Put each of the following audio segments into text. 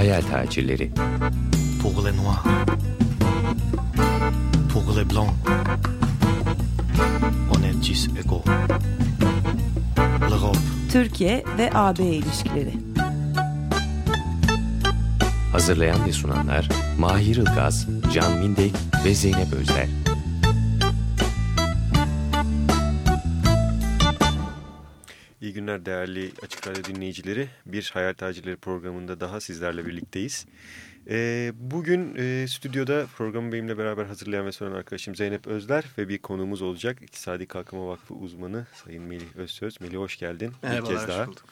Hayal tacirleri. Pour les noirs. Pour les blancs. On est tous égaux. L'Europe. Türkiye ve AB ilişkileri. Hazırlayan ve sunanlar Mahir Ilgaz, Can Mindek ve Zeynep Özler. Günler değerli Açık Radyo dinleyicileri. Bir Hayal Tacirleri programında daha sizlerle birlikteyiz. Ee, bugün e, stüdyoda programı benimle beraber hazırlayan ve sunan arkadaşım Zeynep Özler ve bir konuğumuz olacak. İktisadi Kalkınma Vakfı uzmanı Sayın Melih Özsöz. Melih hoş geldin. Merhabalar, bir kez daha. hoş bulduk.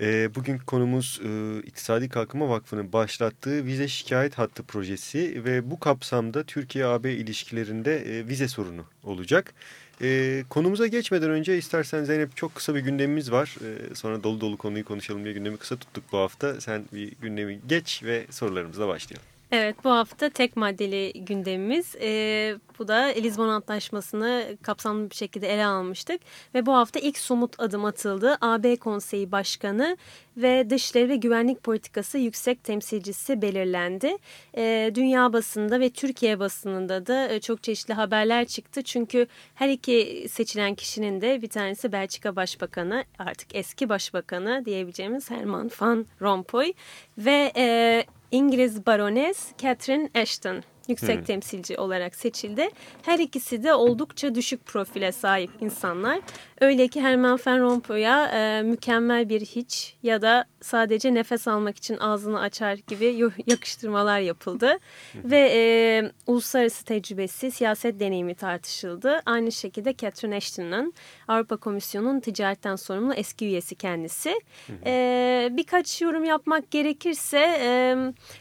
Ee, bugün konumuz e, İktisadi Kalkınma Vakfı'nın başlattığı vize şikayet hattı projesi ve bu kapsamda Türkiye-AB ilişkilerinde e, vize sorunu olacak. E, konumuza geçmeden önce istersen Zeynep çok kısa bir gündemimiz var. E, sonra dolu dolu konuyu konuşalım diye gündemi kısa tuttuk bu hafta. Sen bir gündemi geç ve sorularımızla başlayalım. Evet bu hafta tek maddeli gündemimiz. Ee, bu da Lisbon Antlaşması'nı kapsamlı bir şekilde ele almıştık. Ve bu hafta ilk somut adım atıldı. AB Konseyi Başkanı ve Dışişleri ve Güvenlik Politikası Yüksek Temsilcisi belirlendi. Ee, dünya basında ve Türkiye basınında da e, çok çeşitli haberler çıktı. Çünkü her iki seçilen kişinin de bir tanesi Belçika Başbakanı artık eski başbakanı diyebileceğimiz Herman van Rompuy ve... E, İngiliz barones Catherine Ashton yüksek hmm. temsilci olarak seçildi. Her ikisi de oldukça düşük profile sahip insanlar. Öyle ki Herman Van Rompuy'a e, mükemmel bir hiç ya da sadece nefes almak için ağzını açar gibi yakıştırmalar yapıldı. Ve e, uluslararası tecrübesi, siyaset deneyimi tartışıldı. Aynı şekilde Catherine Ashton'ın Avrupa Komisyonu'nun ticaretten sorumlu eski üyesi kendisi. E, birkaç yorum yapmak gerekirse e,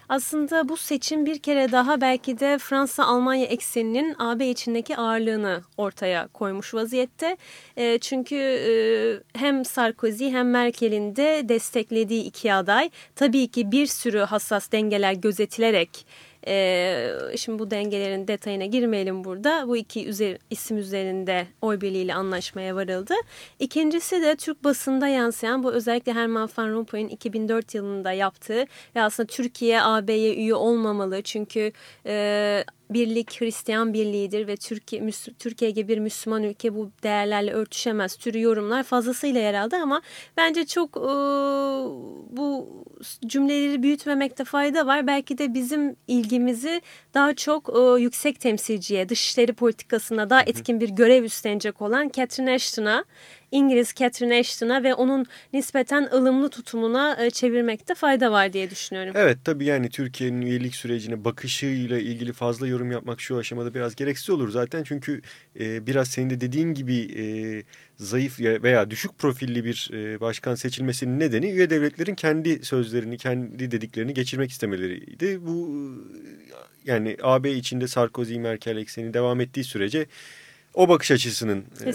aslında bu seçim bir kere daha belki de Fransa-Almanya ekseninin AB içindeki ağırlığını ortaya koymuş vaziyette. E, çünkü e, hem Sarkozy hem Merkel'in de desteklediği iki aday tabii ki bir sürü hassas dengeler gözetilerek ee, şimdi bu dengelerin detayına girmeyelim burada. Bu iki üzer, isim üzerinde oy birliğiyle anlaşmaya varıldı. İkincisi de Türk basında yansıyan bu özellikle Herman Van Rompuy'un 2004 yılında yaptığı ve aslında Türkiye AB'ye üye olmamalı. Çünkü e, birlik Hristiyan birliğidir ve Türkiye, Türkiye gibi bir Müslüman ülke bu değerlerle örtüşemez. Türü yorumlar fazlasıyla yer aldı ama bence çok e, bu cümleleri büyütmemekte fayda var. Belki de bizim ilgimizi daha çok e, yüksek temsilciye, dışişleri politikasına daha etkin bir görev üstlenecek olan Catherine Ashton'a İngiliz Catherine Ashton'a ve onun nispeten ılımlı tutumuna e, çevirmekte fayda var diye düşünüyorum. Evet tabii yani Türkiye'nin üyelik sürecine bakışıyla ilgili fazla yorum yapmak şu aşamada biraz gereksiz olur zaten. Çünkü e, biraz senin de dediğin gibi e, zayıf veya düşük profilli bir e, başkan seçilmesinin nedeni üye devletlerin kendi sözlerini, kendi dediklerini geçirmek istemeleriydi. Bu yani AB içinde Sarkozy, Merkel ekseni devam ettiği sürece o bakış açısının e,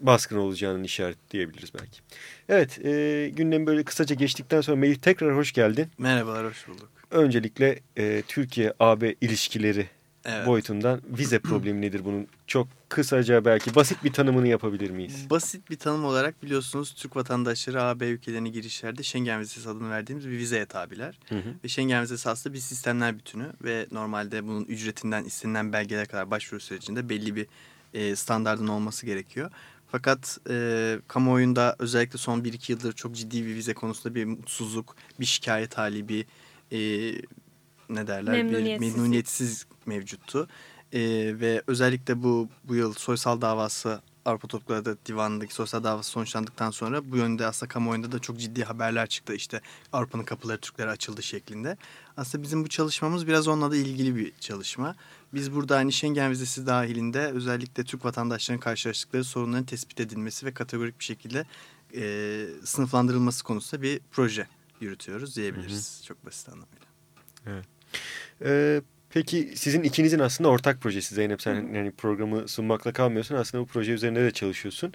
baskın olacağının işaret diyebiliriz belki. Evet e, gündem böyle kısaca geçtikten sonra Melih tekrar hoş geldin. Merhabalar hoş bulduk. Öncelikle e, Türkiye-AB ilişkileri evet. boyutundan vize problemi nedir bunun? Çok kısaca belki basit bir tanımını yapabilir miyiz? Basit bir tanım olarak biliyorsunuz Türk vatandaşları AB ülkelerine girişlerde Schengen vizesi adını verdiğimiz bir vizeye tabiler. Hı hı. Ve Schengen vizesi aslında bir sistemler bütünü ve normalde bunun ücretinden istenilen belgelere kadar başvuru sürecinde belli bir e, standartın olması gerekiyor. Fakat e, kamuoyunda özellikle son 1-2 yıldır çok ciddi bir vize konusunda bir mutsuzluk, bir şikayet hali, bir e, ne derler bir memnuniyetsiz mevcuttu. E, ve özellikle bu bu yıl soysal davası Avrupa Topluları Divanı'ndaki sosyal davası sonuçlandıktan sonra bu yönde aslında kamuoyunda da çok ciddi haberler çıktı. İşte Avrupa'nın kapıları Türklere açıldı şeklinde. Aslında bizim bu çalışmamız biraz onunla da ilgili bir çalışma. Biz burada hani Schengen vizesi dahilinde özellikle Türk vatandaşlarının karşılaştıkları sorunların tespit edilmesi ve kategorik bir şekilde e, sınıflandırılması konusunda bir proje yürütüyoruz diyebiliriz. Hı hı. Çok basit anlamıyla. Evet. Ee, peki sizin ikinizin aslında ortak projesi Zeynep. Sen yani programı sunmakla kalmıyorsun. Aslında bu proje üzerinde de çalışıyorsun.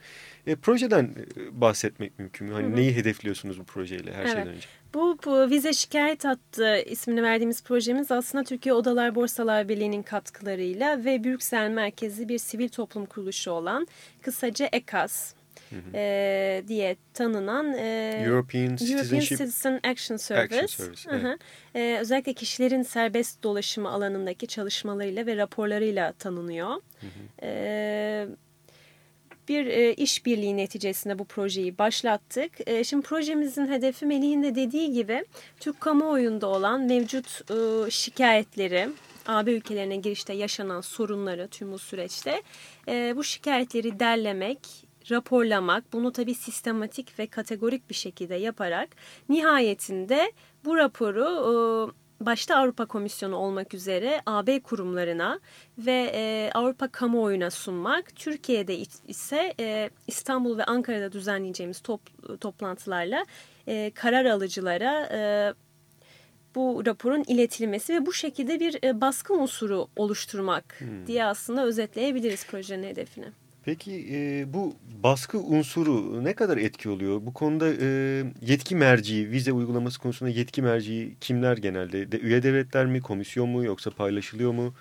E, projeden e, bahsetmek mümkün mü? Hani hı hı. neyi hedefliyorsunuz bu projeyle her evet. şeyden önce? Bu, bu vize şikayet hattı ismini verdiğimiz projemiz aslında Türkiye Odalar Borsalar Birliği'nin katkılarıyla ve Brüksel merkezli bir sivil toplum kuruluşu olan kısaca EKAS e, diye tanınan e, European European Citizen Action Service. Action Service, Hı hı. E, özellikle kişilerin serbest dolaşımı alanındaki çalışmalarıyla ve raporlarıyla tanınıyor. E, bir e, işbirliği neticesinde bu projeyi başlattık. E, şimdi projemizin hedefi Melih'in de dediği gibi Türk kamuoyunda olan mevcut e, şikayetleri, AB ülkelerine girişte yaşanan sorunları tüm bu süreçte e, bu şikayetleri derlemek, raporlamak, bunu tabii sistematik ve kategorik bir şekilde yaparak nihayetinde bu raporu e, başta Avrupa Komisyonu olmak üzere AB kurumlarına ve e, Avrupa kamuoyuna sunmak. Türkiye'de ise e, İstanbul ve Ankara'da düzenleyeceğimiz top, toplantılarla e, karar alıcılara e, bu raporun iletilmesi ve bu şekilde bir e, baskı unsuru oluşturmak hmm. diye aslında özetleyebiliriz projenin hedefini. Peki e, bu baskı unsuru ne kadar etki oluyor? Bu konuda e, yetki merci, vize uygulaması konusunda yetki merci kimler genelde? De, üye devletler mi, komisyon mu yoksa paylaşılıyor mu?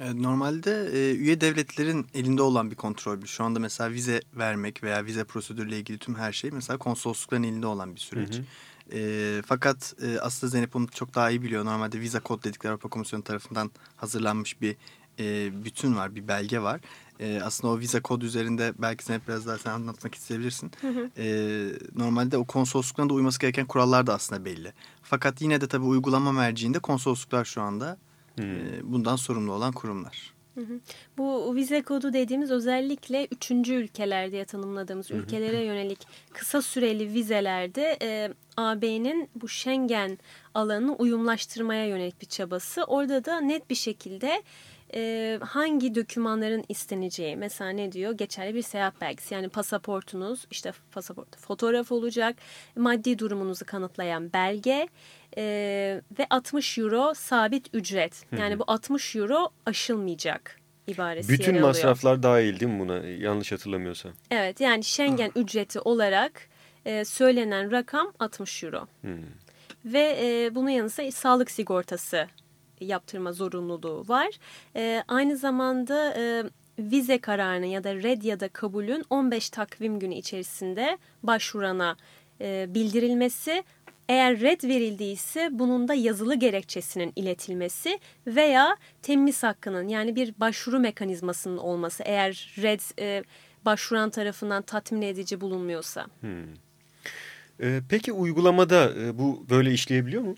E, normalde e, üye devletlerin elinde olan bir kontrol. Şu anda mesela vize vermek veya vize prosedürüyle ilgili tüm her şey mesela konsoloslukların elinde olan bir süreç. Hı hı. E, fakat e, aslında Zeynep onu çok daha iyi biliyor. Normalde vize kod dedikleri Avrupa Komisyonu tarafından hazırlanmış bir e, bütün var, bir belge var. E, aslında o vize kod üzerinde belki sen biraz daha sen anlatmak isteyebilirsin. Hı hı. E, normalde o konsoloslukların da uyması gereken kurallar da aslında belli. Fakat yine de tabii uygulama merciinde konsolosluklar şu anda e, bundan sorumlu olan kurumlar. Hı hı. Bu vize kodu dediğimiz özellikle üçüncü ülkeler diye tanımladığımız hı hı. ülkelere yönelik kısa süreli vizelerde e, AB'nin bu Schengen alanını uyumlaştırmaya yönelik bir çabası. Orada da net bir şekilde e, hangi dokümanların isteneceği? Mesela ne diyor? Geçerli bir seyahat belgesi. Yani pasaportunuz işte pasaport fotoğraf olacak. Maddi durumunuzu kanıtlayan belge e, ve 60 euro sabit ücret. Yani bu 60 euro aşılmayacak ibaresi Bütün masraflar dahil değil mi buna? Yanlış hatırlamıyorsam? Evet yani Schengen ücreti olarak e, söylenen rakam 60 euro. Hmm. Ve e, bunun yanı sıra sağlık sigortası yaptırma zorunluluğu var. E, aynı zamanda e, vize kararını ya da red ya da kabulün 15 takvim günü içerisinde başvurana e, bildirilmesi eğer red verildiyse bunun da yazılı gerekçesinin iletilmesi veya temiz hakkının yani bir başvuru mekanizmasının olması eğer red e, başvuran tarafından tatmin edici bulunmuyorsa. Hmm. Ee, peki uygulamada e, bu böyle işleyebiliyor mu?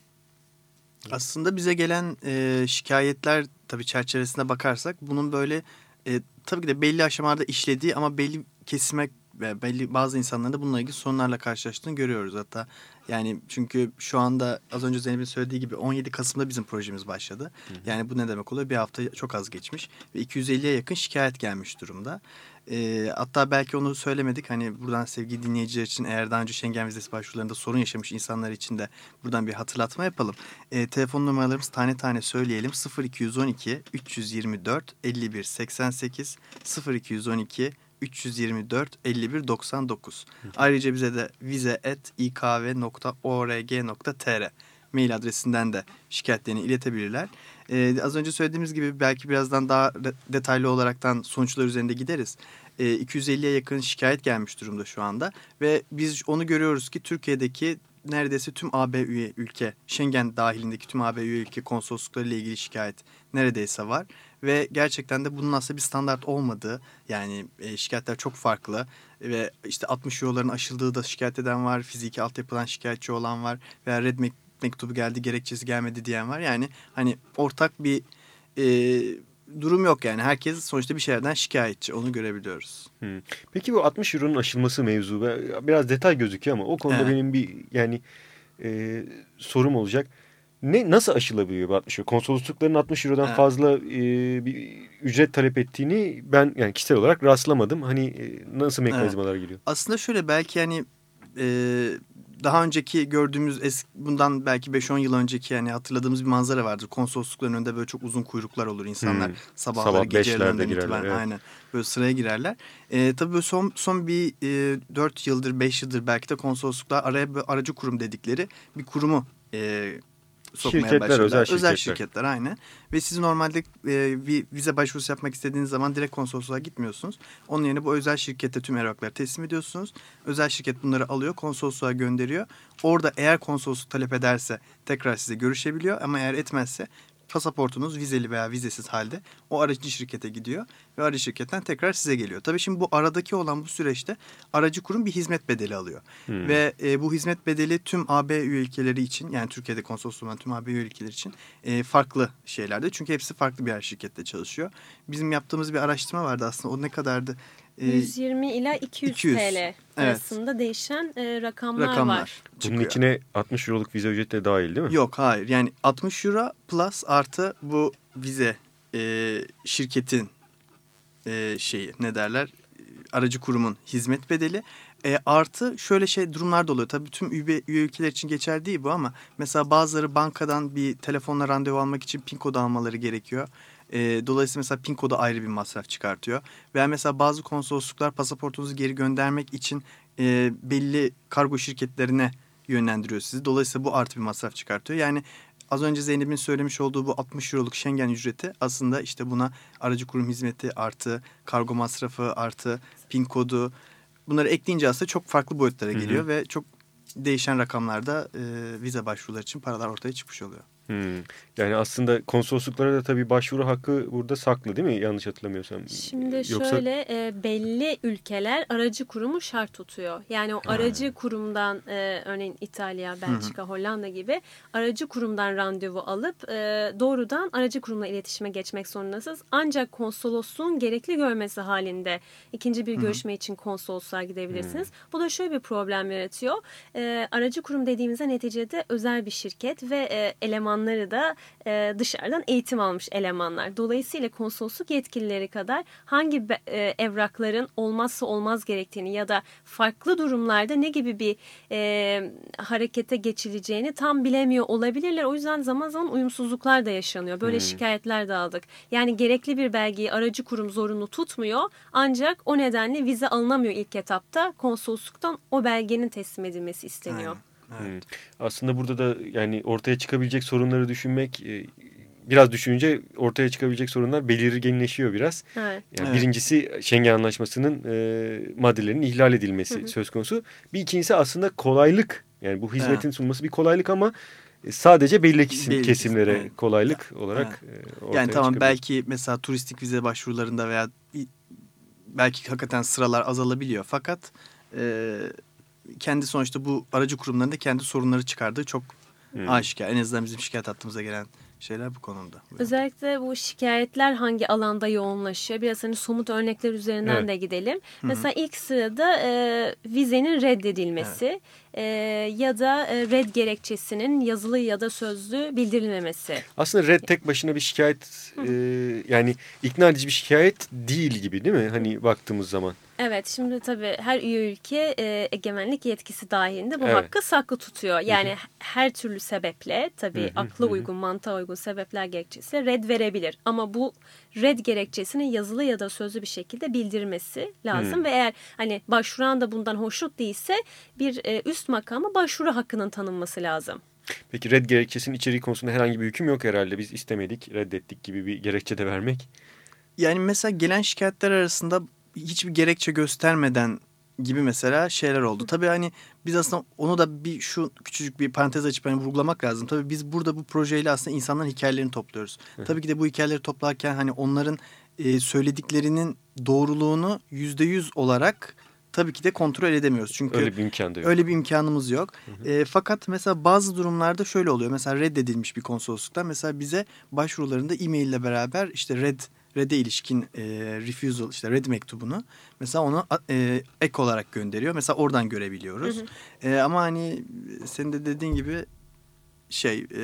Aslında bize gelen e, şikayetler tabii çerçevesine bakarsak bunun böyle e, tabii ki de belli aşamalarda işlediği ama belli kesime ve belli bazı insanların da bununla ilgili sorunlarla karşılaştığını görüyoruz hatta. Yani çünkü şu anda az önce Zeynep'in söylediği gibi 17 Kasım'da bizim projemiz başladı. Hı. Yani bu ne demek oluyor? Bir hafta çok az geçmiş ve 250'ye yakın şikayet gelmiş durumda. E, hatta belki onu söylemedik. Hani buradan sevgili dinleyiciler için eğer daha önce Schengen vizesi başvurularında sorun yaşamış insanlar için de buradan bir hatırlatma yapalım. E, telefon numaralarımız tane tane söyleyelim. 0212 324 51 88 0212 324 51 99. Ayrıca bize de vize.ikv.org.tr mail adresinden de şikayetlerini iletebilirler. Ee, az önce söylediğimiz gibi belki birazdan daha detaylı olaraktan sonuçlar üzerinde gideriz. Ee, 250'ye yakın şikayet gelmiş durumda şu anda ve biz onu görüyoruz ki Türkiye'deki neredeyse tüm AB üye ülke, Schengen dahilindeki tüm AB üye ülke konsoloslukları ile ilgili şikayet neredeyse var. Ve gerçekten de bunun aslında bir standart olmadığı yani e, şikayetler çok farklı ve işte 60 euroların aşıldığı da şikayet eden var, fiziki altyapıdan şikayetçi olan var veya red mektubu geldi gerekçesi gelmedi diyen var. Yani hani ortak bir e, durum yok yani. Herkes sonuçta bir şeylerden şikayetçi. Onu görebiliyoruz. Hmm. Peki bu 60 euronun aşılması mevzu biraz detay gözüküyor ama o konuda evet. benim bir yani e, sorum olacak. Ne nasıl aşılabiliyor bu 60 euro? Konsoloslukların 60 eurodan evet. fazla e, bir ücret talep ettiğini ben yani kişisel olarak rastlamadım. Hani e, nasıl mekanizmalar evet. geliyor? Aslında şöyle belki yani e, daha önceki gördüğümüz eski, bundan belki 5-10 yıl önceki yani hatırladığımız bir manzara vardır. Konsoloslukların önünde böyle çok uzun kuyruklar olur. İnsanlar hmm. sabahları Sabah gecelerinden itibaren evet. aynen böyle sıraya girerler. Ee, tabii böyle son, son bir e, 4 yıldır 5 yıldır belki de konsolosluklar araya aracı kurum dedikleri bir kurumu e, sokmaya Şirketler, başladılar. özel şirketler. Özel şirketler aynen. Ve siz normalde e, bir vize başvurusu yapmak istediğiniz zaman direkt konsolosluğa gitmiyorsunuz. Onun yerine bu özel şirkete tüm evrakları teslim ediyorsunuz. Özel şirket bunları alıyor, konsolosluğa gönderiyor. Orada eğer konsolosluk talep ederse tekrar size görüşebiliyor ama eğer etmezse pasaportunuz vizeli veya vizesiz halde o aracı şirkete gidiyor ve aracı şirketten tekrar size geliyor. Tabii şimdi bu aradaki olan bu süreçte aracı kurum bir hizmet bedeli alıyor. Hmm. Ve e, bu hizmet bedeli tüm AB üye ülkeleri için yani Türkiye'de konsolosluğu olan tüm AB üye ülkeleri için e, farklı şeylerde. Çünkü hepsi farklı bir şirkette çalışıyor. Bizim yaptığımız bir araştırma vardı aslında o ne kadardı? E, 120 ila 200, 200, TL arasında değişen e, rakamlar, rakamlar var. Bunun çıkıyor. içine 60 euroluk vize ücreti de dahil değil mi? Yok hayır yani 60 euro plus artı bu vize e, şirketin e, şeyi ne derler aracı kurumun hizmet bedeli e, artı şöyle şey durumlar da oluyor. Tabii tüm üye, üye ülkeler için geçerli değil bu ama mesela bazıları bankadan bir telefonla randevu almak için pin kodu almaları gerekiyor. E, dolayısıyla mesela pin kodu ayrı bir masraf çıkartıyor. Veya mesela bazı konsolosluklar pasaportunuzu geri göndermek için e, belli kargo şirketlerine yönlendiriyor sizi. Dolayısıyla bu artı bir masraf çıkartıyor. Yani az önce Zeynep'in söylemiş olduğu bu 60 euroluk Schengen ücreti aslında işte buna aracı kurum hizmeti artı kargo masrafı artı pin kodu bunları ekleyince aslında çok farklı boyutlara geliyor ve çok değişen rakamlarda e, vize başvuruları için paralar ortaya çıkmış oluyor. Hmm. Yani aslında konsolosluklara da tabii başvuru hakkı burada saklı değil mi? Yanlış hatırlamıyorsam. Şimdi Yoksa- şöyle e, belli ülkeler aracı kurumu şart tutuyor. Yani o aracı kurumdan e, örneğin İtalya, Belçika, Hollanda gibi aracı kurumdan randevu alıp e, doğrudan aracı kurumla iletişime geçmek zorundasınız. Ancak konsolosluğun gerekli görmesi halinde ikinci bir görüşme için konsolosluğa gidebilirsiniz. Bu da şöyle bir problem yaratıyor. E, aracı kurum dediğimizde neticede özel bir şirket ve e, elemanları da e, dışarıdan eğitim almış elemanlar. Dolayısıyla konsolosluk yetkilileri kadar hangi e, evrakların olmazsa olmaz gerektiğini ya da farklı durumlarda ne gibi bir e, harekete geçileceğini tam bilemiyor olabilirler. O yüzden zaman zaman uyumsuzluklar da yaşanıyor. Böyle şikayetler de aldık. Yani gerekli bir belgeyi aracı kurum zorunlu tutmuyor. Ancak o nedenle vize alınamıyor ilk etapta. Konsolosluktan o belgenin teslim edilmesi isteniyor. Aynen. Evet. Aslında burada da yani ortaya çıkabilecek sorunları düşünmek e, biraz düşününce ortaya çıkabilecek sorunlar belirginleşiyor biraz. Evet. Yani Evet. Birincisi Schengen Anlaşması'nın e, maddelerinin ihlal edilmesi söz konusu. Bir ikincisi aslında kolaylık. Yani bu hizmetin sunması bir kolaylık ama e, sadece belli kesim, Belli kesimlere kesim, evet. kolaylık olarak e, ortaya Yani tamam belki mesela turistik vize başvurularında veya belki hakikaten sıralar azalabiliyor. Fakat e, kendi sonuçta bu aracı kurumların da kendi sorunları çıkardığı çok Hmm. aşikar. En azından bizim şikayet hattımıza gelen şeyler bu konumda. Özellikle bu şikayetler hangi alanda yoğunlaşıyor? Biraz hani somut örnekler üzerinden Evet. de gidelim. Mesela ilk sırada e, vizenin reddedilmesi e, ya da e, red gerekçesinin yazılı ya da sözlü bildirilmemesi. Aslında red tek başına bir şikayet e, yani ikna edici bir şikayet değil gibi değil mi? Hani baktığımız zaman. Evet şimdi tabii her üye ülke e, egemenlik yetkisi dahilinde bu Evet. hakkı saklı tutuyor. Yani her türlü sebeple tabii Hı hı, akla hı. uygun, mantığa uygun sebepler gerekçesiyle red verebilir. Ama bu red gerekçesini yazılı ya da sözlü bir şekilde bildirmesi lazım. Hı. Ve eğer hani başvuran da bundan hoşnut değilse bir e, üst makama başvuru hakkının tanınması lazım. Peki red gerekçesinin içeriği konusunda herhangi bir hüküm yok herhalde. Biz istemedik, reddettik gibi bir gerekçe de vermek. Yani mesela gelen şikayetler arasında hiçbir gerekçe göstermeden gibi mesela şeyler oldu. Tabii hani biz aslında onu da bir şu küçücük bir parantez açıp hani vurgulamak lazım. Tabii biz burada bu projeyle aslında insanların hikayelerini topluyoruz. Tabii ki de bu hikayeleri toplarken hani onların e, söylediklerinin doğruluğunu yüzde yüz olarak tabii ki de kontrol edemiyoruz. Çünkü Öyle bir imkan da yok. Öyle bir imkanımız yok. E, fakat mesela bazı durumlarda şöyle oluyor. Mesela reddedilmiş bir konsolosluktan mesela bize başvurularında e-mail ile beraber işte red red'e ilişkin e, refusal işte red mektubunu mesela onu e, ek olarak gönderiyor. Mesela oradan görebiliyoruz. E, ama hani senin de dediğin gibi şey e,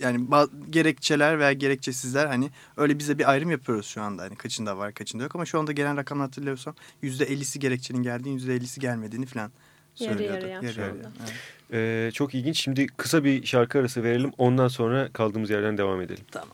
yani gerekçeler veya gerekçesizler hani öyle bize bir ayrım yapıyoruz şu anda. Hani kaçında var kaçında yok ama şu anda gelen rakamlar hatırlıyorsam %50'si gerekçenin geldiğini %50'si gelmediğini falan Yarı söylüyordu. yarıya şu anda. evet. Ee, çok ilginç. Şimdi kısa bir şarkı arası verelim. Ondan sonra kaldığımız yerden devam edelim. Tamam.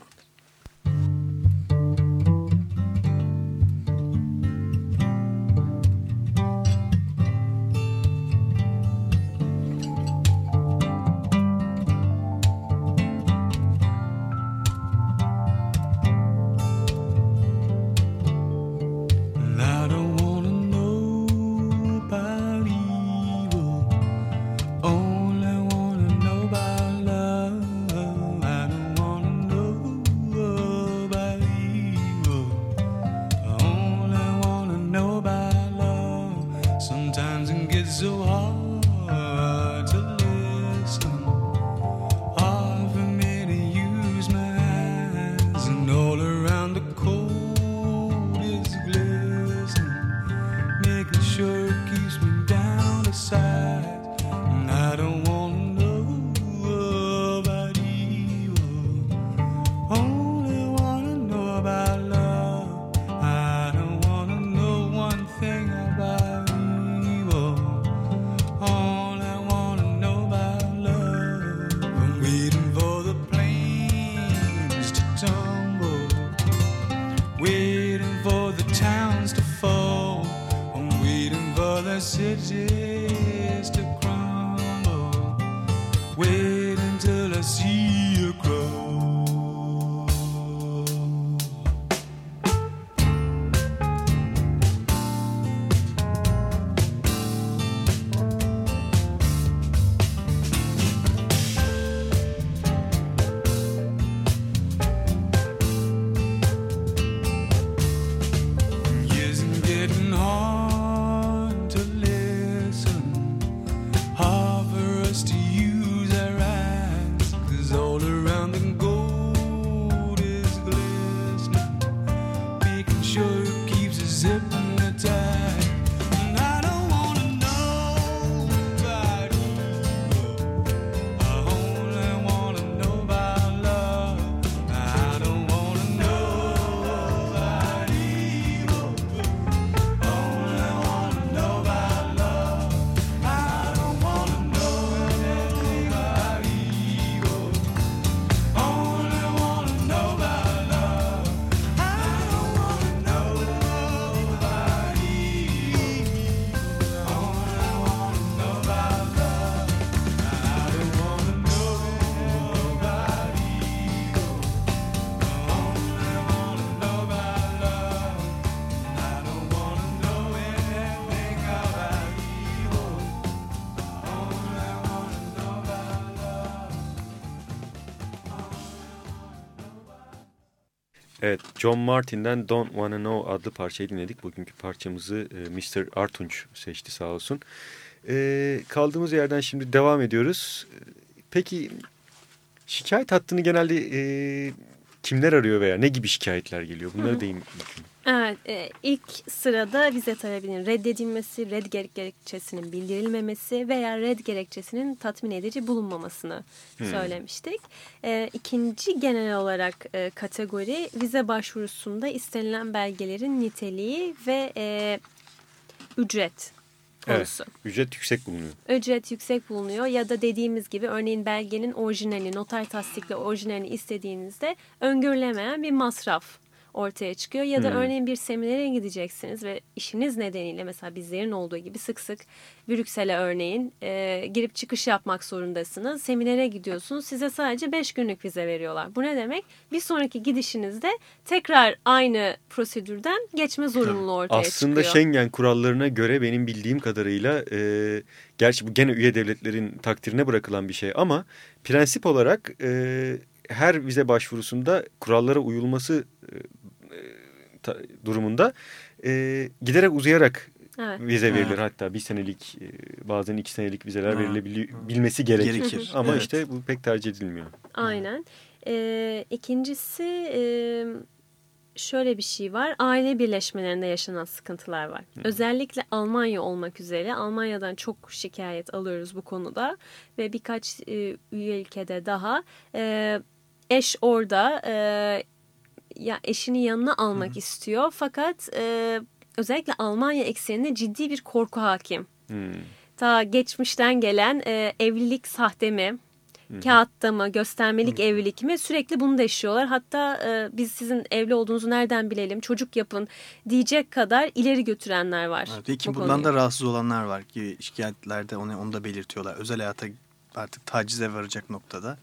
Cities to John Martin'den Don't Wanna Know adlı parçayı dinledik. Bugünkü parçamızı e, Mr. Artunç seçti sağ olsun. E, kaldığımız yerden şimdi devam ediyoruz. E, Peki şikayet hattını genelde e, kimler arıyor veya ne gibi şikayetler geliyor? Bunları deyim. Evet, e, ilk sırada vize talebinin reddedilmesi, red gerekçesinin bildirilmemesi veya red gerekçesinin tatmin edici bulunmamasını söylemiştik. E, ikinci genel olarak e, kategori vize başvurusunda istenilen belgelerin niteliği ve e, ücret konusu. Evet, ücret yüksek bulunuyor. Ücret yüksek bulunuyor ya da dediğimiz gibi örneğin belgenin orijinali, noter tasdikli orijinalini istediğinizde öngörülemeyen bir masraf ortaya çıkıyor. Ya da Hmm. örneğin bir seminere gideceksiniz ve işiniz nedeniyle mesela bizlerin olduğu gibi sık sık Brüksel'e örneğin e, girip çıkış yapmak zorundasınız. Seminere gidiyorsunuz size sadece 5 günlük vize veriyorlar. Bu ne demek? Bir sonraki gidişinizde tekrar aynı prosedürden geçme zorunluluğu ortaya Aslında çıkıyor. Schengen kurallarına göre benim bildiğim kadarıyla e, gerçi bu gene üye devletlerin takdirine bırakılan bir şey ama prensip olarak e, her vize başvurusunda kurallara uyulması e, durumunda e, giderek uzayarak Evet. vize verilir. Evet. hatta bir senelik e, bazen iki senelik vizeler Ha. verilebilmesi gerekir. Gerekir. Ama Evet. işte bu pek tercih edilmiyor. Aynen. Ee, ikincisi e, şöyle bir şey var. Aile birleşmelerinde yaşanan sıkıntılar var. Özellikle Almanya olmak üzere Almanya'dan çok şikayet alıyoruz bu konuda ve birkaç e, üye ülkede daha e, eş orada e, ya eşini yanına almak istiyor fakat e, özellikle Almanya ekseninde ciddi bir korku hakim. Hmm. Ta geçmişten gelen e, evlilik sahte mi? Kağıtta mı, göstermelik evlilik mi? Sürekli bunu deşiyorlar. Hatta e, biz sizin evli olduğunuzu nereden bilelim, çocuk yapın diyecek kadar ileri götürenler var. Evet, ve ki bu bundan konuyu. da rahatsız olanlar var ki şikayetlerde onu, onu da belirtiyorlar. Özel hayata artık tacize varacak noktada.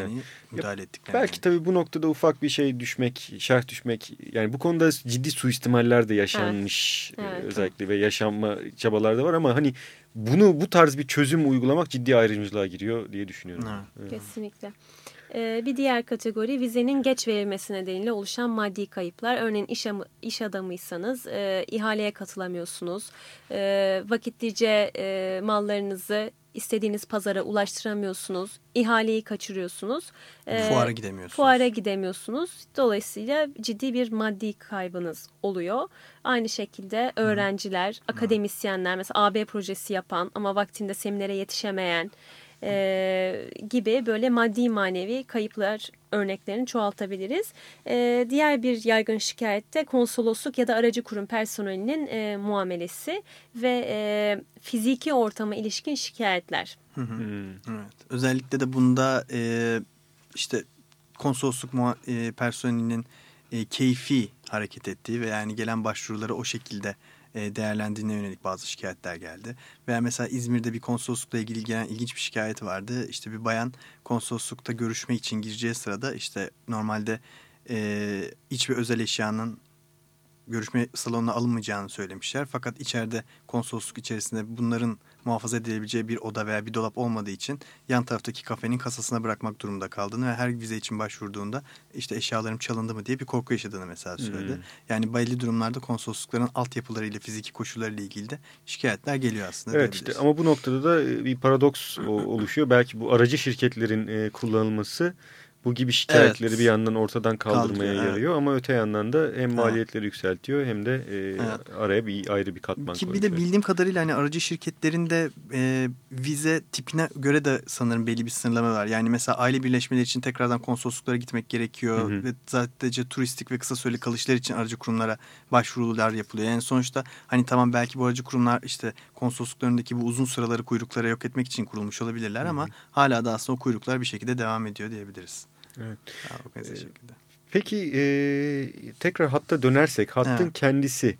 Yani müdahale ettiklerini. Belki tabii bu noktada ufak bir şey düşmek, şerh düşmek yani bu konuda ciddi suistimaller de yaşanmış Evet. e, Evet. özellikle ve yaşanma çabalar da var ama hani bunu bu tarz bir çözüm uygulamak ciddi ayrımcılığa giriyor diye düşünüyorum. Evet. Evet. Kesinlikle. E, bir diğer kategori vizenin geç verilmesi nedeniyle oluşan maddi kayıplar. Örneğin iş, iş adamıysanız e, ihaleye katılamıyorsunuz. E, vakitlice e, mallarınızı istediğiniz pazara ulaştıramıyorsunuz. ihaleyi kaçırıyorsunuz. E, Fuara gidemiyorsunuz. Fuara gidemiyorsunuz. Dolayısıyla ciddi bir maddi kaybınız oluyor. Aynı şekilde öğrenciler, akademisyenler mesela AB projesi yapan ama vaktinde seminere yetişemeyen e, gibi böyle maddi manevi kayıplar örneklerini çoğaltabiliriz. E, diğer bir yaygın şikayette konsolosluk ya da aracı kurum personelinin e, muamelesi ve e, fiziki ortama ilişkin şikayetler. Evet. Özellikle de bunda e, işte konsolosluk e, personelinin e, keyfi hareket ettiği ve yani gelen başvuruları o şekilde e, değerlendiğine yönelik bazı şikayetler geldi. Veya mesela İzmir'de bir konsoloslukla ilgili gelen ilginç bir şikayet vardı. İşte bir bayan konsoloslukta görüşme için gireceği sırada işte normalde e, iç ve özel eşyanın görüşme salonuna alınmayacağını söylemişler. Fakat içeride konsolosluk içerisinde bunların muhafaza edilebileceği bir oda veya bir dolap olmadığı için yan taraftaki kafenin kasasına bırakmak durumunda kaldığını ve her vize için başvurduğunda işte eşyalarım çalındı mı diye bir korku yaşadığını mesela söyledi. Hmm. Yani belli durumlarda konsoloslukların altyapılarıyla fiziki koşullarıyla ilgili de şikayetler geliyor aslında. Evet işte ama bu noktada da e, bir paradoks oluşuyor. Belki bu aracı şirketlerin e, kullanılması bu gibi şikayetleri Evet. bir yandan ortadan kaldırmaya Kaldırıyor, evet. yarıyor. Ama öte yandan da hem maliyetleri yükseltiyor hem de e, Evet. araya bir ayrı bir katman Ki bir koyuyor. de bildiğim kadarıyla hani aracı şirketlerinde e, vize tipine göre de sanırım belli bir sınırlama var. Yani mesela aile birleşmeleri için tekrardan konsolosluklara gitmek gerekiyor. Hı hı. Ve sadece turistik ve kısa süreli kalışlar için aracı kurumlara başvurular yapılıyor. Yani sonuçta hani tamam belki bu aracı kurumlar işte konsolosluklarındaki bu uzun sıraları kuyruklara yok etmek için kurulmuş olabilirler ama hala da aslında o kuyruklar bir şekilde devam ediyor diyebiliriz. Evet. Organize Ee, şekilde. Peki e, tekrar hatta dönersek hattın Evet. kendisi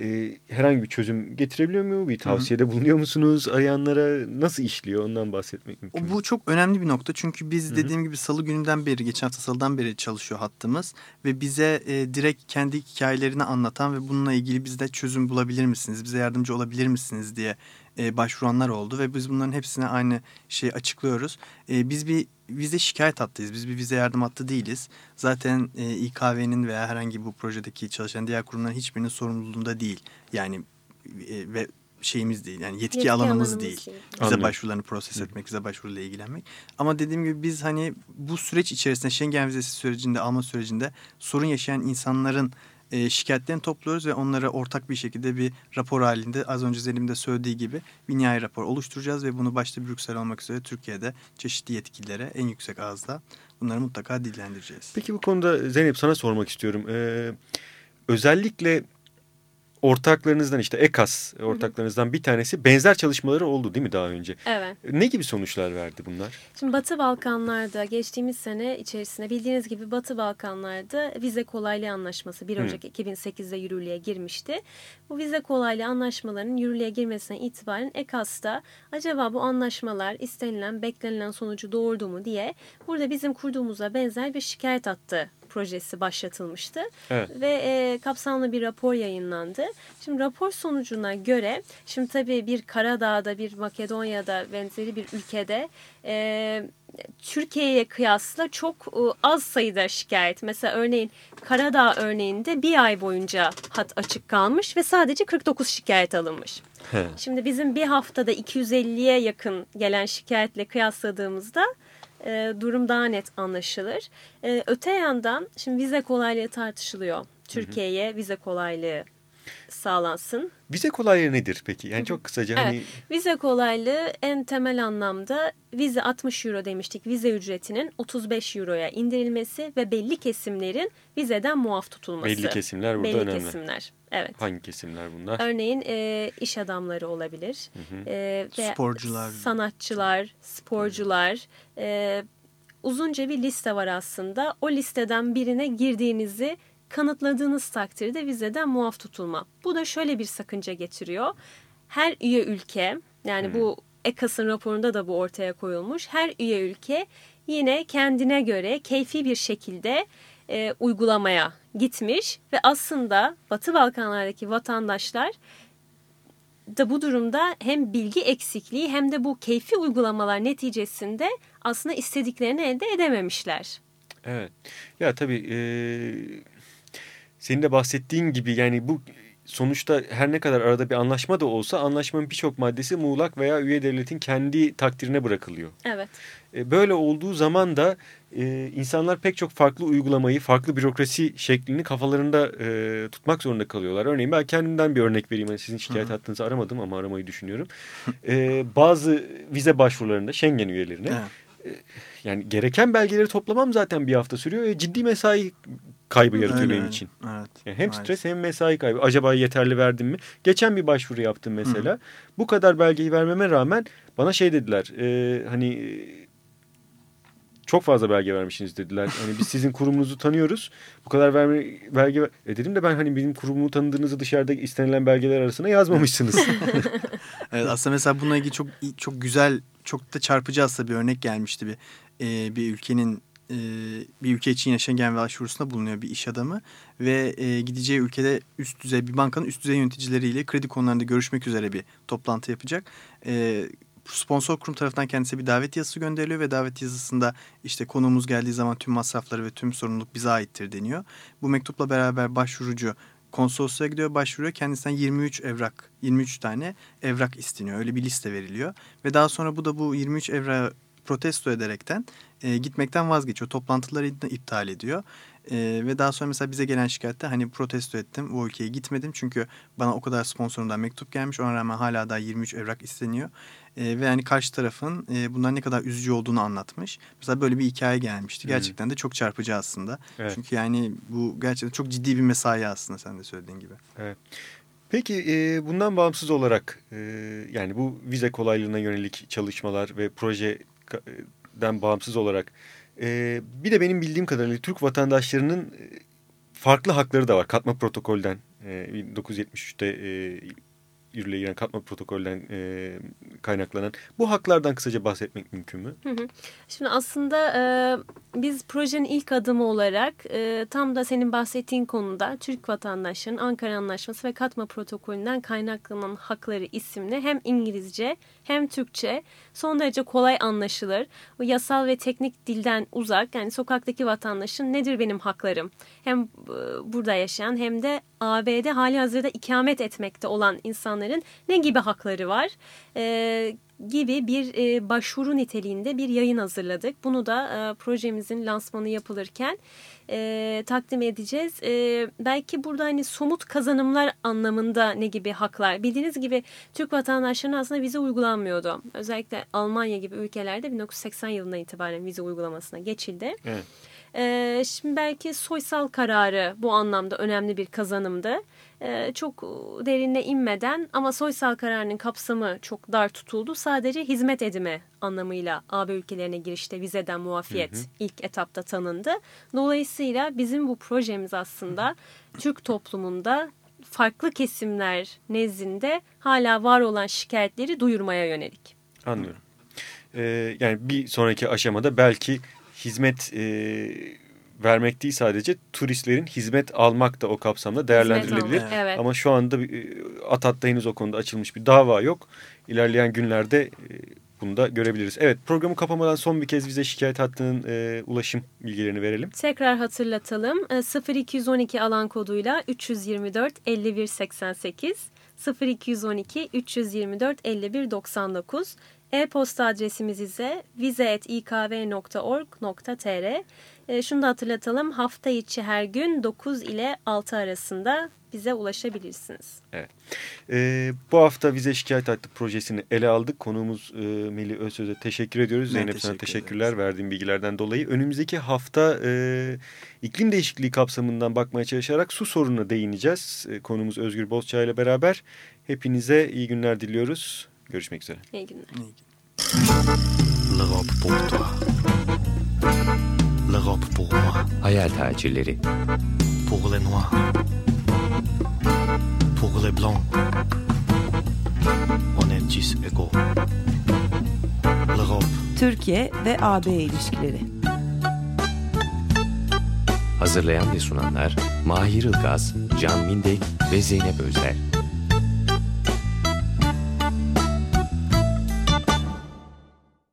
e, herhangi bir çözüm getirebiliyor mu? Bir tavsiyede bulunuyor musunuz? Arayanlara nasıl işliyor? Ondan bahsetmek mümkün. O, bu çok önemli bir nokta çünkü biz Hı hı. dediğim gibi salı gününden beri, geçen hafta salıdan beri çalışıyor hattımız ve bize e, direkt kendi hikayelerini anlatan ve bununla ilgili bizde çözüm bulabilir misiniz, bize yardımcı olabilir misiniz diye e, başvuranlar oldu ve biz bunların hepsine aynı şeyi açıklıyoruz. E, biz bir vize şikayet hattıyız, biz bir vize yardım hattı değiliz. Zaten e, İKV'nin veya herhangi bu projedeki çalışan diğer kurumların hiçbirinin sorumluluğunda değil. Yani e, ve şeyimiz değil yani yetki, Yetki alanımız alanımız değil. değil. Vize Anladım. başvurularını proses etmek, vize başvuruyla ilgilenmek. Ama dediğim gibi biz hani bu süreç içerisinde Schengen vizesi sürecinde, alma sürecinde sorun yaşayan insanların e, şikayetlerini topluyoruz ve onlara ortak bir şekilde bir rapor halinde az önce Zeynep'in de söylediği gibi bir nihai rapor oluşturacağız ve bunu başta Brüksel olmak üzere Türkiye'de çeşitli yetkililere en yüksek ağızda bunları mutlaka dillendireceğiz. Peki bu konuda Zeynep sana sormak istiyorum. Ee, özellikle ortaklarınızdan işte EKAS ortaklarınızdan bir tanesi benzer çalışmaları oldu değil mi daha önce? Evet. Ne gibi sonuçlar verdi bunlar? Şimdi Batı Balkanlar'da geçtiğimiz sene içerisinde bildiğiniz gibi Batı Balkanlar'da vize kolaylığı anlaşması 1 Hı. Ocak 2008'de yürürlüğe girmişti. Bu vize kolaylığı anlaşmalarının yürürlüğe girmesine itibaren EKAS'ta acaba bu anlaşmalar istenilen beklenilen sonucu doğurdu mu diye burada bizim kurduğumuza benzer bir şikayet hattı projesi başlatılmıştı Evet. ve e, kapsamlı bir rapor yayınlandı. Şimdi rapor sonucuna göre, şimdi tabii bir Karadağ'da, bir Makedonya'da benzeri bir ülkede e, Türkiye'ye kıyasla çok e, az sayıda şikayet. Mesela örneğin Karadağ örneğinde bir ay boyunca hat açık kalmış ve sadece 49 şikayet alınmış. He. Şimdi bizim bir haftada 250'ye yakın gelen şikayetle kıyasladığımızda e, durum daha net anlaşılır. E, öte yandan şimdi vize kolaylığı tartışılıyor. Türkiye'ye vize kolaylığı sağlansın. Vize kolaylığı nedir peki? Yani çok kısaca Evet. hani Vize kolaylığı en temel anlamda vize 60 euro demiştik. Vize ücretinin 35 euroya indirilmesi ve belli kesimlerin vizeden muaf tutulması. belli kesimler burada Belli önemli. kesimler. Evet. Hangi kesimler bunlar? Örneğin e, iş adamları olabilir. E, veya Sporcular. Sanatçılar, sporcular. E, uzunca bir liste var aslında. O listeden birine girdiğinizi kanıtladığınız takdirde vizeden muaf tutulma. Bu da şöyle bir sakınca getiriyor. Her üye ülke yani bu EKAS'ın raporunda da bu ortaya koyulmuş. Her üye ülke yine kendine göre keyfi bir şekilde e, uygulamaya gitmiş ve aslında Batı Balkanlardaki vatandaşlar da bu durumda hem bilgi eksikliği hem de bu keyfi uygulamalar neticesinde aslında istediklerini elde edememişler. Evet. Ya tabii e, senin de bahsettiğin gibi yani bu sonuçta her ne kadar arada bir anlaşma da olsa anlaşmanın birçok maddesi muğlak veya üye devletin kendi takdirine bırakılıyor. Evet. E, böyle olduğu zaman da e, insanlar pek çok farklı uygulamayı, farklı bürokrasi şeklini kafalarında e, tutmak zorunda kalıyorlar. Örneğin ben kendimden bir örnek vereyim. Yani sizin şikayet hattınızı aramadım ama aramayı düşünüyorum. Bazı vize başvurularında Schengen üyelerine Evet. yani gereken belgeleri toplamam zaten bir hafta sürüyor. E, ciddi mesai kaybı yaratıyor Öyle, benim öyle. için. Evet. Yani hem maalesef. stres hem mesai kaybı. Acaba yeterli verdim mi? Geçen bir başvuru yaptım mesela. Bu kadar belgeyi vermeme rağmen bana şey dediler. e, hani çok fazla belge vermişsiniz dediler. Hani biz sizin kurumunuzu tanıyoruz. Bu kadar verme, belge e dedim de ben hani benim kurumumu tanıdığınızı dışarıda istenilen belgeler arasına yazmamışsınız. Evet aslında mesela bununla ilgili çok çok güzel, çok da çarpıcı aslında bir örnek gelmişti bir e, bir ülkenin e, bir ülke için Schengen başvurusunda bulunuyor bir iş adamı ve e, gideceği ülkede üst düzey bir bankanın üst düzey yöneticileriyle kredi konularında görüşmek üzere bir toplantı yapacak. E, sponsor kurum tarafından kendisine bir davet yazısı gönderiliyor ve davet yazısında işte konuğumuz geldiği zaman tüm masrafları ve tüm sorumluluk bize aittir deniyor. Bu mektupla beraber başvurucu konsolosluğa gidiyor başvuruyor. Kendisinden 23 evrak, 23 tane evrak isteniyor. Öyle bir liste veriliyor. Ve daha sonra bu da bu 23 evrağı protesto ederekten e, gitmekten vazgeçiyor. Toplantıları iptal ediyor. E, ve daha sonra mesela bize gelen şikayette hani protesto ettim. O ülkeye gitmedim. Çünkü bana o kadar sponsorumdan mektup gelmiş. Ona rağmen hala daha 23 evrak isteniyor. E, ve yani karşı tarafın e, bundan ne kadar üzücü olduğunu anlatmış. Mesela böyle bir hikaye gelmişti. Gerçekten de çok çarpıcı aslında. Evet. Çünkü yani bu gerçekten çok ciddi bir mesai aslında sen de söylediğin gibi. Peki e, bundan bağımsız olarak e, yani bu vize kolaylığına yönelik çalışmalar ve projeden bağımsız olarak e, bir de benim bildiğim kadarıyla Türk vatandaşlarının e, farklı hakları da var. Katma protokolden e, 1973'te e, yürürlüğe giren katma protokolden e, kaynaklanan bu haklardan kısaca bahsetmek mümkün mü? Şimdi aslında e, biz projenin ilk adımı olarak e, tam da senin bahsettiğin konuda Türk vatandaşlarının Ankara Anlaşması ve Katma Protokolü'nden kaynaklanan hakları isimli hem İngilizce hem Türkçe son derece kolay anlaşılır. O yasal ve teknik dilden uzak yani sokaktaki vatandaşın nedir benim haklarım? Hem e, burada yaşayan hem de AB'de hali hazırda ikamet etmekte olan insanların ne gibi hakları var? E, gibi bir e, başvuru niteliğinde bir yayın hazırladık. Bunu da e, projemizin lansmanı yapılırken e, takdim edeceğiz. E, belki burada hani somut kazanımlar anlamında ne gibi haklar? Bildiğiniz gibi Türk vatandaşlarına aslında vize uygulanmıyordu. Özellikle Almanya gibi ülkelerde 1980 yılından itibaren vize uygulamasına geçildi. Evet. Ee, şimdi belki soysal kararı bu anlamda önemli bir kazanımdı. Ee, çok derine inmeden ama soysal kararının kapsamı çok dar tutuldu. Sadece hizmet edimi anlamıyla AB ülkelerine girişte vizeden muafiyet ilk etapta tanındı. Dolayısıyla bizim bu projemiz aslında Türk toplumunda farklı kesimler nezdinde hala var olan şikayetleri duyurmaya yönelik. Anlıyorum. Ee, yani bir sonraki aşamada belki hizmet e, vermek değil sadece turistlerin hizmet almak da o kapsamda değerlendirilebilir. Evet. Ama şu anda ATAD'da henüz o konuda açılmış bir dava yok. İlerleyen günlerde bunu da görebiliriz. Evet programı kapamadan son bir kez bize şikayet hattının e, ulaşım bilgilerini verelim. Tekrar hatırlatalım. E, 0212 alan koduyla 324 51 88 0212 324 51 99 e-posta adresimiz ise vize.ikv.org.tr e, Şunu da hatırlatalım. Hafta içi her gün 9 ile 6 arasında bize ulaşabilirsiniz. E, bu hafta vize şikayet hattı projesini ele aldık. Konuğumuz e, Melih Özsöz'e teşekkür ediyoruz. Ben Zeynep sana teşekkür teşekkürler ederiz. verdiğin bilgilerden dolayı. Önümüzdeki hafta e, iklim değişikliği kapsamından bakmaya çalışarak su sorununa değineceğiz. E, konumuz Özgür Bozçay ile beraber. Hepinize iyi günler diliyoruz. Görüşmek üzere. İyi günler. İyi. L'Europe pour toi. L'Europe pour moi. Hayal tacirleri. Pour les noirs. Pour les blancs. On est tous égaux. L'Europe. Türkiye ve AB ilişkileri. Hazırlayan ve sunanlar Mahir Ilgaz, Can Mindek ve Zeynep Özler.